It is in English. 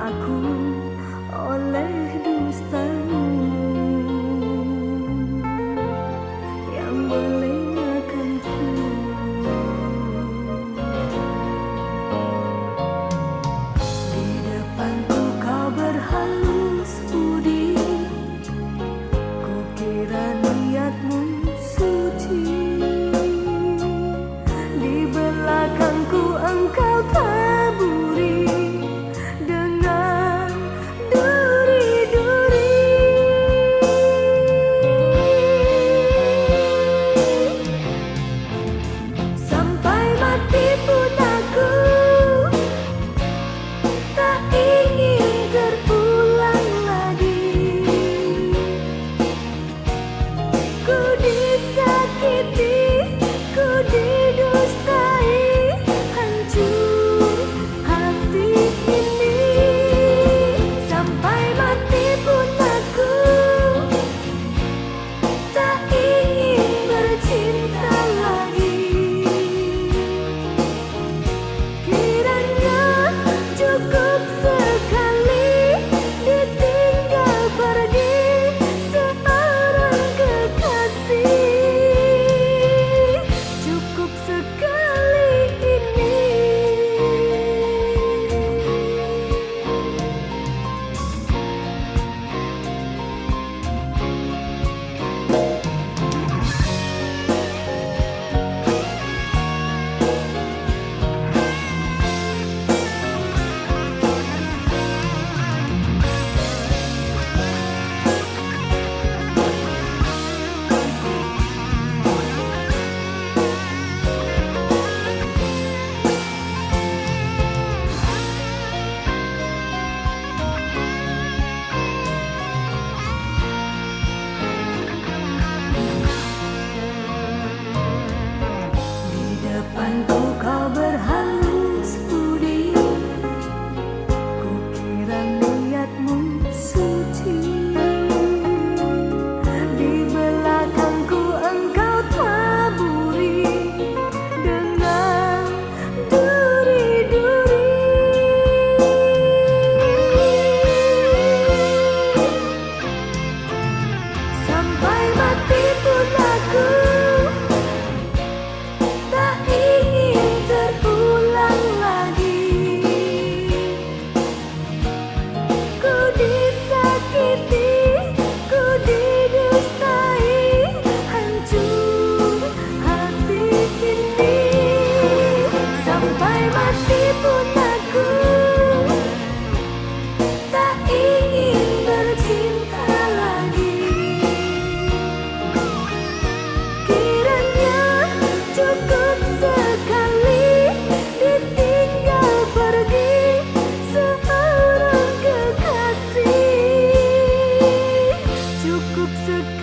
un coup. Look. Sukh